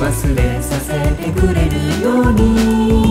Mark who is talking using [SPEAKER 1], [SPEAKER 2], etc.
[SPEAKER 1] 忘れさせてくれるように。